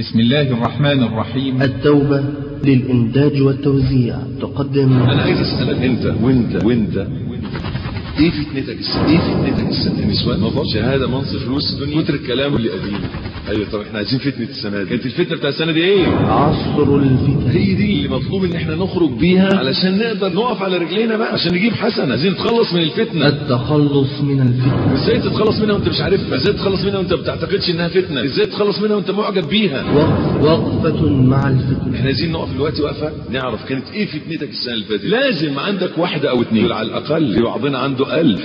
بسم الله الرحمن الرحيم. التوبة للإنتاج والتوزيع. تقدم. أنا عايز اسالك انت وانت وانت. إيه فتنتك؟ السنة؟ إيه فتنتك السنة؟ نظر شهادة منصب فلوس. الدنيا. كتر الكلام اللي قديم أيوه طب إحنا عايزين فتنة السنة دي. كانت الفتنة بتاع السنة دي إيه؟ عصر الفتن. هي دي اللي مطلوب إن إحنا نخرج بيها علشان نقدر نقف على رجلينا بقى عشان نجيب حسنة. عايزين نتخلص من الفتنة. التخلص من الفتن إزاي تتخلص منها وأنت مش عارفها؟ إزاي تتخلص منها وأنت ما بتعتقدش إنها فتنة؟ إزاي تتخلص منها وأنت معجب بيها؟ وقف وقفة مع الفتن إحنا عايزين نقف دلوقتي وقفة نعرف كانت إيه فتنتك السنة اللي فاتت. لازم عندك واحدة أو اتنين. على الأقل. في بعضنا عنده ألف.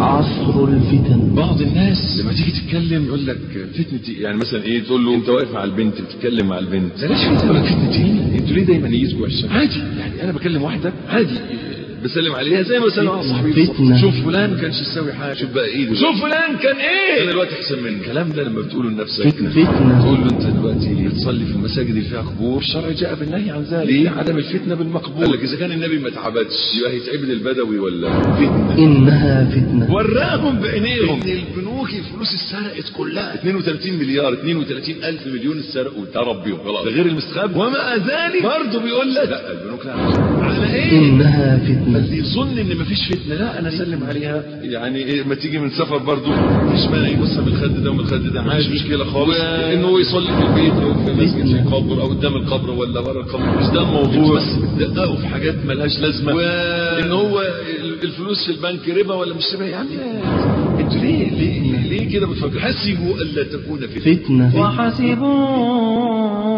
عصر الفتن. بعض الناس لما تيجي تتكلم يقول لك فتنتي يعني مثلا إيه؟ تقول له أنت واقف مع البنت بتتكلم مع البنت. بلاش فتنتي أنتوا ليه دايما وحشة؟ عادي. يعني أنا بكلم واحدة عادي. بسلم عليها زي ما بسلم على صاحبي. شوف فلان كانش يساوي حاجة؟ شوف بقى إيه دلوقتي. شوف فلان كان إيه؟ أنا دلوقتي أحسن منه الكلام ده لما بتقوله لنفسك. فتنة. فتنة. تقول له أنت دلوقتي بتصلي في المساجد اللي فيها قبور الشرع جاء بالنهي عن ذلك. ليه؟ عدم الفتنة بالمقبول. قال لك إذا كان النبي ما اتعبدش يبقى هيتعبد البدوي ولا فتنه إنها فتنة وراهم بعينيهم إن البنوك الفلوس اتسرقت كلها. 32 مليار 32 ألف مليون اتسرقوا. ربي خلاص ده غير المستخبي. ومع ذلك. برضه بيقول لك. لا البنوك إيه إنها فتنة. اللي يظن إن مفيش فتنة. لا أنا أسلم عليها. يعني إيه ما تيجي من سفر برضه مفيش مانع يبص من الخد ده ومن الخد ده. مفيش مشكلة خالص. انه هو يصلي في البيت أو في مسجد في قبر أو قدام القبر ولا ورا القبر. مش ده الموضوع بس بتدققوا في حاجات ملهاش لازمة. وان هو الفلوس في البنك ربا ولا مش ربا. يا عم أنتوا ليه ليه ليه كده بتفكروا حسبوا الا تكون فتنة. فتنة. وحسبوا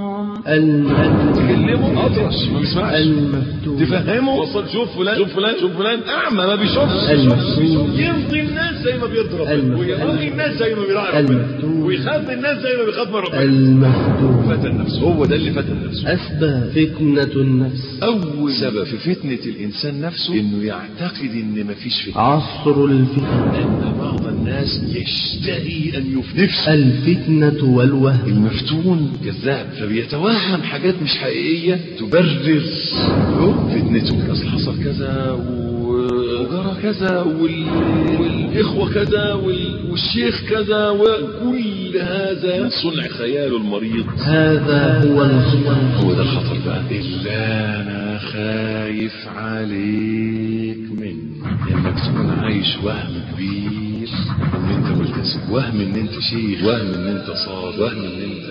المفتون تكلموا أطرش ما بيسمعش المفتون تفهمه؟ وصل شوف فلان. شوف فلان شوف فلان. أعمى ما بيشوفش. المفتون يرضي الناس زي ما بيضرب الم- ويراعي الناس زي ما بيراعي ربنا. ويخاف الناس زي ما بيخاف من ربنا المفتون فتن نفسه هو ده اللي فتن نفسه أسباب فتنة النفس. أول سبب في فتنة الإنسان نفسه إنه يعتقد إن مفيش فتنة. عصر الفتن. الناس يشتهي أن يفنفس الفتنة والوهم. المفتون كذاب فبيتوهم حاجات مش حقيقية. تبرر. فتنته أصل حصل كذا و- وجرى كذا وال... والإخوة كذا وال... والشيخ كذا وكل هذا. صنع خياله المريض. هذا هو الخطر. هو ده الخطر بقى. اللي أنا خايف عليك منه إنك تكون عايش وهم كبير. وهم إن أنت شيخ وهم إن أنت صاد وهم إن أنت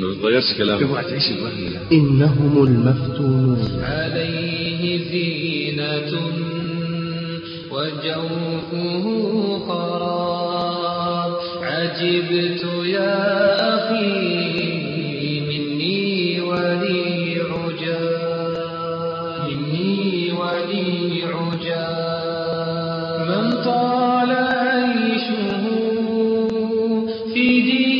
ما بتغيرش كلامك. اوعى تعيش الوهم ده. إنهم المفتونون. عليه زينة وجوفه خراب. عجبت يا أخي في دينه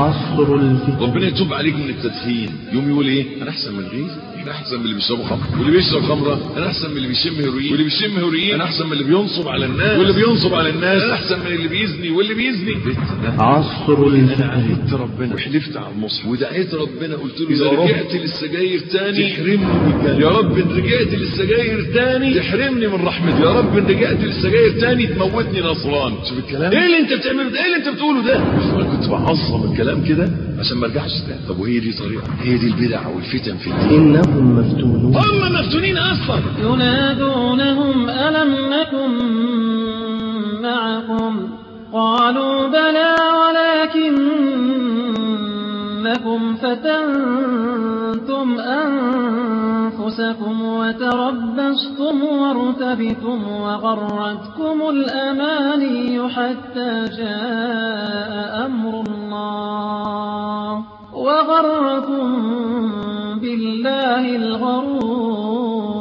عصر الفتن. ربنا يتوب عليك من التدخين. يوم يقول إيه؟ أنا أحسن من غيري أنا أحسن من اللي بيشربوا خمر واللي بيشرب خمرة أنا أحسن من اللي بيشم هيروين واللي بيشم هيروين أنا أحسن من اللي بينصب على الناس. واللي بينصب على الناس أنا أحسن من اللي بيزني. واللي بيزني. عصر أنا الفتن عهدت ربنا وحلفت على المصحف ودعيت ربنا قلت له إذا رجعت للسجاير تاني تحرمني من الجنة. يا رب إن رجعت للسجاير تاني تحرمني من رحمتك. يا رب إن رجعت للسجاير تاني تموتني نصران. شوف الكلام. إيه اللي أنت بتعمله ده؟ إيه اللي أنت بتقوله ده؟ أنا كنت بعظم الكلام. كده عشان ما ارجعش تاني. طب وهي دي طريقة؟ هي دي البدع والفتن في الدين. إنهم مفتونون. هم مفتونين أصلا. ينادونهم ألم نكن معكم؟ قالوا بلى ولكنكم فتنتم أنفسكم وتربصتم وارتبتم وغرتكم الأماني حتى جاء أمر وغركم بالله الغرور.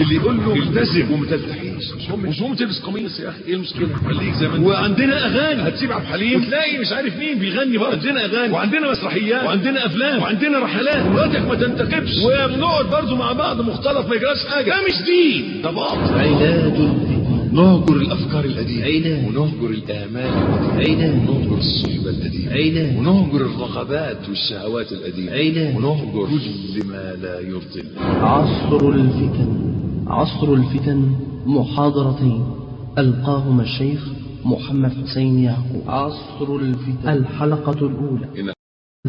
اللي يقول له التزم وما تلتحيش مش هم تلبس قميص يا أخي؟ إيه المشكلة؟ خليك زي ما أنت. وعندنا أغاني. هتسيب عبد الحليم. وتلاقي مش عارف مين بيغني برضه عندنا أغاني. وعندنا مسرحيات. وعندنا أفلام. وعندنا رحلات. مراتك ما تنتقبش وبنقعد برضه مع بعض مختلط ما يجراش حاجة. ده مش دين. ده باطل. علاج نهجر الأفكار القديمه علاج ونهجر الامال القديمه علاج ونهجر الصحبه القديمه علاج ونهجر الرغبات والشهوات القديمه علاج ونهجر كل ما لا يرضي. عصر الفتن. عصر الفتن محاضرتين. ألقاهما الشيخ محمد حسين يعقوب. عصر الفتن. الحلقة الأولى.